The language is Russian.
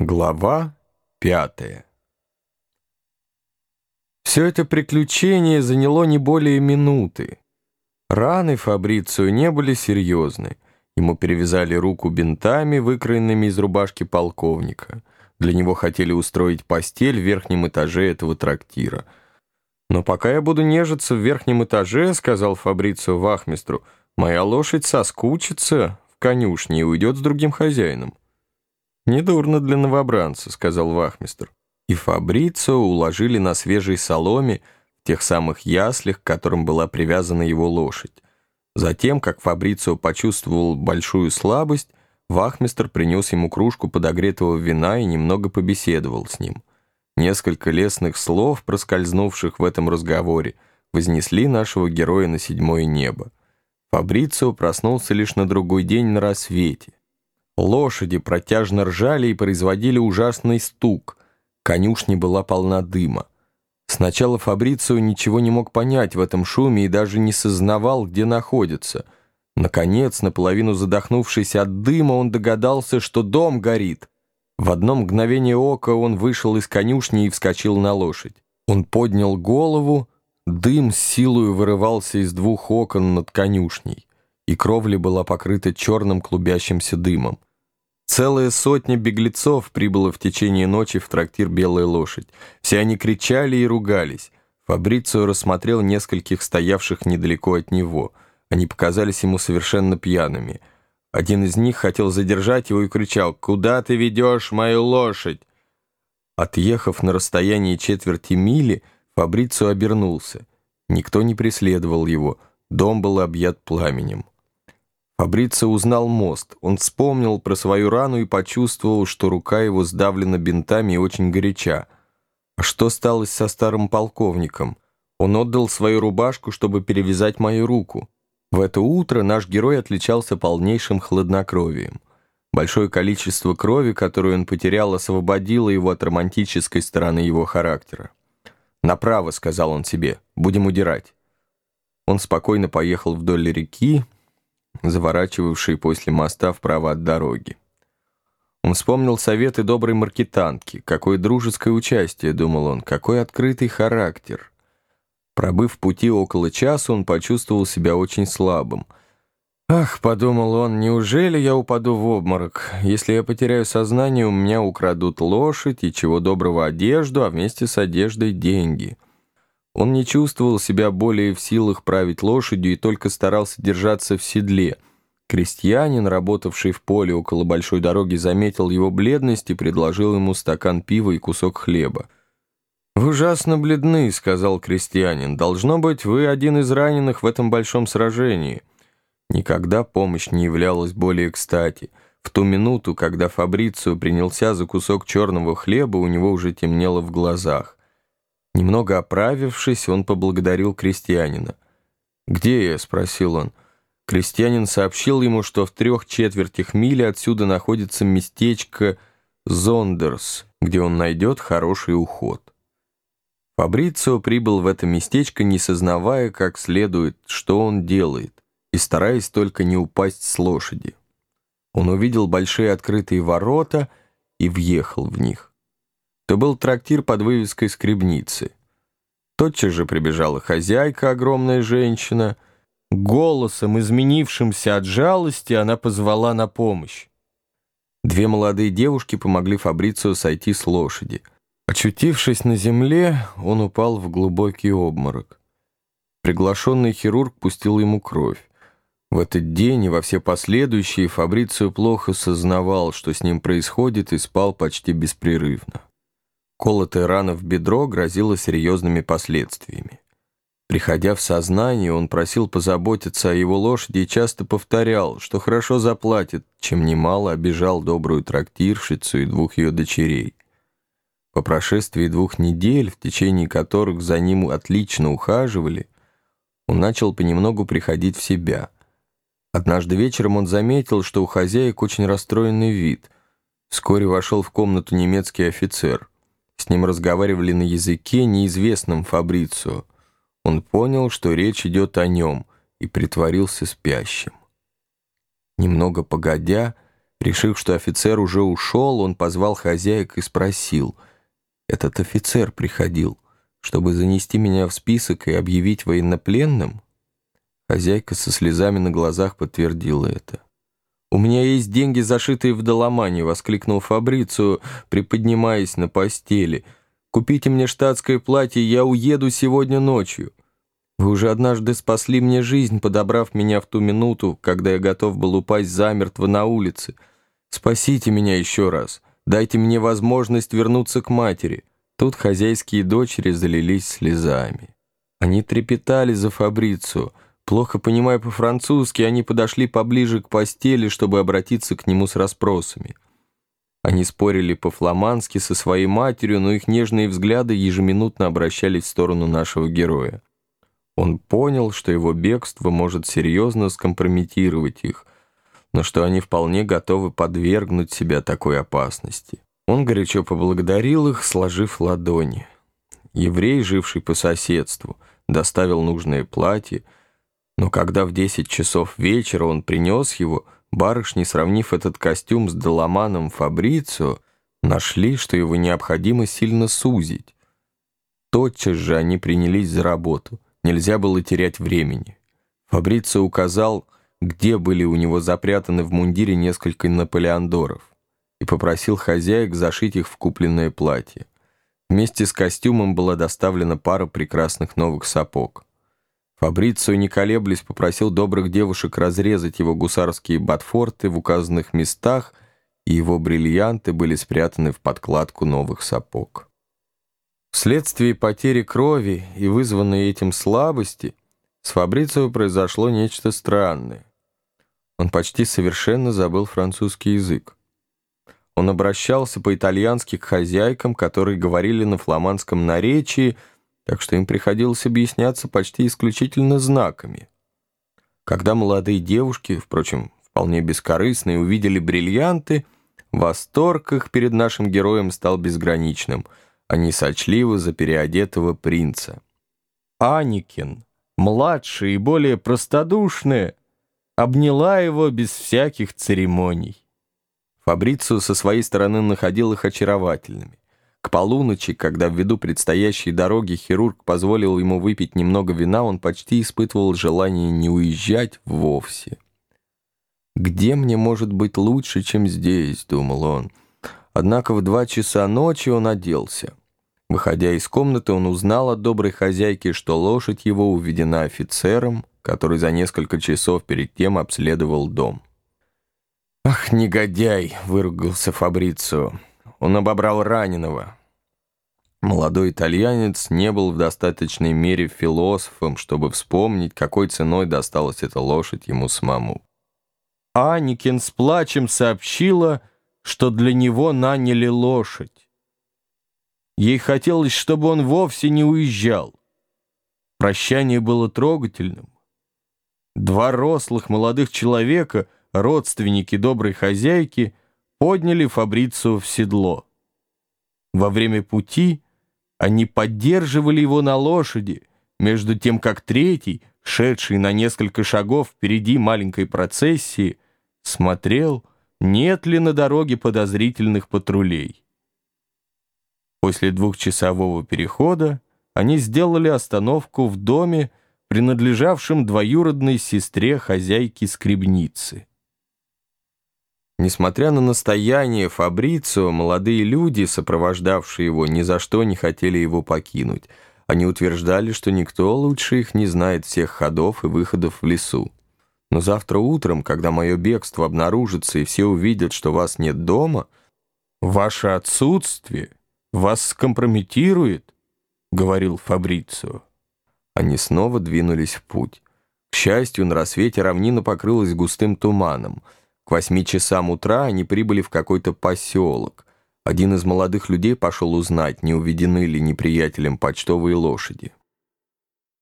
Глава пятая Все это приключение заняло не более минуты. Раны Фабрицию не были серьезны. Ему перевязали руку бинтами, выкроенными из рубашки полковника. Для него хотели устроить постель в верхнем этаже этого трактира. «Но пока я буду нежиться в верхнем этаже, — сказал Фабрицио вахмистру, — моя лошадь соскучится в конюшне и уйдет с другим хозяином». «Недурно для новобранца», — сказал вахмистр. И Фабрицио уложили на свежей соломе в тех самых яслях, к которым была привязана его лошадь. Затем, как Фабрицио почувствовал большую слабость, вахмистр принес ему кружку подогретого вина и немного побеседовал с ним. Несколько лестных слов, проскользнувших в этом разговоре, вознесли нашего героя на седьмое небо. Фабрицио проснулся лишь на другой день на рассвете. Лошади протяжно ржали и производили ужасный стук. Конюшня была полна дыма. Сначала Фабрицио ничего не мог понять в этом шуме и даже не сознавал, где находится. Наконец, наполовину задохнувшись от дыма, он догадался, что дом горит. В одно мгновение ока он вышел из конюшни и вскочил на лошадь. Он поднял голову, дым с силой вырывался из двух окон над конюшней, и кровля была покрыта черным клубящимся дымом. Целая сотня беглецов прибыла в течение ночи в трактир «Белая лошадь». Все они кричали и ругались. Фабрицио рассмотрел нескольких стоявших недалеко от него. Они показались ему совершенно пьяными. Один из них хотел задержать его и кричал «Куда ты ведешь мою лошадь?» Отъехав на расстоянии четверти мили, Фабрицио обернулся. Никто не преследовал его. Дом был объят пламенем. Фабрицио узнал мост. Он вспомнил про свою рану и почувствовал, что рука его сдавлена бинтами и очень горяча. А что стало со старым полковником? Он отдал свою рубашку, чтобы перевязать мою руку. В это утро наш герой отличался полнейшим хладнокровием. Большое количество крови, которую он потерял, освободило его от романтической стороны его характера. «Направо», — сказал он себе, — «будем удирать». Он спокойно поехал вдоль реки, заворачивавшей после моста вправо от дороги. Он вспомнил советы доброй маркетанки. Какое дружеское участие, думал он, какой открытый характер. Пробыв пути около часа, он почувствовал себя очень слабым. «Ах», — подумал он, — «неужели я упаду в обморок? Если я потеряю сознание, у меня украдут лошадь и чего доброго одежду, а вместе с одеждой деньги». Он не чувствовал себя более в силах править лошадью и только старался держаться в седле. Крестьянин, работавший в поле около большой дороги, заметил его бледность и предложил ему стакан пива и кусок хлеба. «Вы ужасно бледны», — сказал крестьянин. «Должно быть, вы один из раненых в этом большом сражении». Никогда помощь не являлась более кстати. В ту минуту, когда Фабрицио принялся за кусок черного хлеба, у него уже темнело в глазах. Немного оправившись, он поблагодарил крестьянина. «Где я?» — спросил он. Крестьянин сообщил ему, что в трех четвертях мили отсюда находится местечко Зондерс, где он найдет хороший уход. Фабрицио прибыл в это местечко, не сознавая как следует, что он делает, и стараясь только не упасть с лошади. Он увидел большие открытые ворота и въехал в них то был трактир под вывеской «Скребницы». Тотчас же прибежала хозяйка, огромная женщина. Голосом, изменившимся от жалости, она позвала на помощь. Две молодые девушки помогли Фабрицио сойти с лошади. Очутившись на земле, он упал в глубокий обморок. Приглашенный хирург пустил ему кровь. В этот день и во все последующие Фабрицио плохо сознавал, что с ним происходит, и спал почти беспрерывно. Колотая рана в бедро грозила серьезными последствиями. Приходя в сознание, он просил позаботиться о его лошади и часто повторял, что хорошо заплатит, чем немало обижал добрую трактирщицу и двух ее дочерей. По прошествии двух недель, в течение которых за ним отлично ухаживали, он начал понемногу приходить в себя. Однажды вечером он заметил, что у хозяек очень расстроенный вид. Вскоре вошел в комнату немецкий офицер — с ним разговаривали на языке, неизвестном Фабрицу. Он понял, что речь идет о нем, и притворился спящим. Немного погодя, Решив, что офицер уже ушел, он позвал хозяек и спросил. «Этот офицер приходил, чтобы занести меня в список и объявить военнопленным?» Хозяйка со слезами на глазах подтвердила это. «У меня есть деньги, зашитые в доломане», — воскликнул Фабрицию, приподнимаясь на постели. «Купите мне штатское платье, я уеду сегодня ночью». Вы уже однажды спасли мне жизнь, подобрав меня в ту минуту, когда я готов был упасть замертво на улице. Спасите меня еще раз. Дайте мне возможность вернуться к матери». Тут хозяйские дочери залились слезами. Они трепетали за Фабрицу. Плохо понимая по-французски, они подошли поближе к постели, чтобы обратиться к нему с расспросами. Они спорили по-фламандски со своей матерью, но их нежные взгляды ежеминутно обращались в сторону нашего героя. Он понял, что его бегство может серьезно скомпрометировать их, но что они вполне готовы подвергнуть себя такой опасности. Он горячо поблагодарил их, сложив ладони. Еврей, живший по соседству, доставил нужное платье, но когда в десять часов вечера он принес его, барышни, сравнив этот костюм с Доломаном Фабрицио, нашли, что его необходимо сильно сузить. Тотчас же они принялись за работу — Нельзя было терять времени. Фабрицио указал, где были у него запрятаны в мундире несколько наполеондоров, и попросил хозяек зашить их в купленное платье. Вместе с костюмом была доставлена пара прекрасных новых сапог. Фабрицио, не колеблясь, попросил добрых девушек разрезать его гусарские ботфорты в указанных местах, и его бриллианты были спрятаны в подкладку новых сапог. Вследствие потери крови и вызванной этим слабости с Фабрицио произошло нечто странное. Он почти совершенно забыл французский язык. Он обращался по-итальянски к хозяйкам, которые говорили на фламандском наречии, так что им приходилось объясняться почти исключительно знаками. Когда молодые девушки, впрочем, вполне бескорыстные, увидели бриллианты, восторг их перед нашим героем стал безграничным — они сочли его за переодетого принца. Аникин, младший и более простодушный, обняла его без всяких церемоний. Фабрицио со своей стороны находил их очаровательными. К полуночи, когда ввиду предстоящей дороги хирург позволил ему выпить немного вина, он почти испытывал желание не уезжать вовсе. «Где мне может быть лучше, чем здесь?» — думал он. Однако в два часа ночи он оделся. Выходя из комнаты, он узнал от доброй хозяйки, что лошадь его уведена офицером, который за несколько часов перед тем обследовал дом. «Ах, негодяй!» — выругался Фабрицио. Он обобрал раненого. Молодой итальянец не был в достаточной мере философом, чтобы вспомнить, какой ценой досталась эта лошадь ему самому. Аникин с плачем сообщила, что для него наняли лошадь. Ей хотелось, чтобы он вовсе не уезжал. Прощание было трогательным. Два рослых молодых человека, родственники доброй хозяйки, подняли Фабрицию в седло. Во время пути они поддерживали его на лошади, между тем как третий, шедший на несколько шагов впереди маленькой процессии, смотрел — нет ли на дороге подозрительных патрулей. После двухчасового перехода они сделали остановку в доме, принадлежавшем двоюродной сестре хозяйки скребницы. Несмотря на настояние Фабрицио, молодые люди, сопровождавшие его, ни за что не хотели его покинуть. Они утверждали, что никто лучше их не знает всех ходов и выходов в лесу. Но завтра утром, когда мое бегство обнаружится и все увидят, что вас нет дома, ваше отсутствие вас скомпрометирует, — говорил Фабрицио. Они снова двинулись в путь. К счастью, на рассвете равнина покрылась густым туманом. К восьми часам утра они прибыли в какой-то поселок. Один из молодых людей пошел узнать, не уведены ли неприятелем почтовые лошади.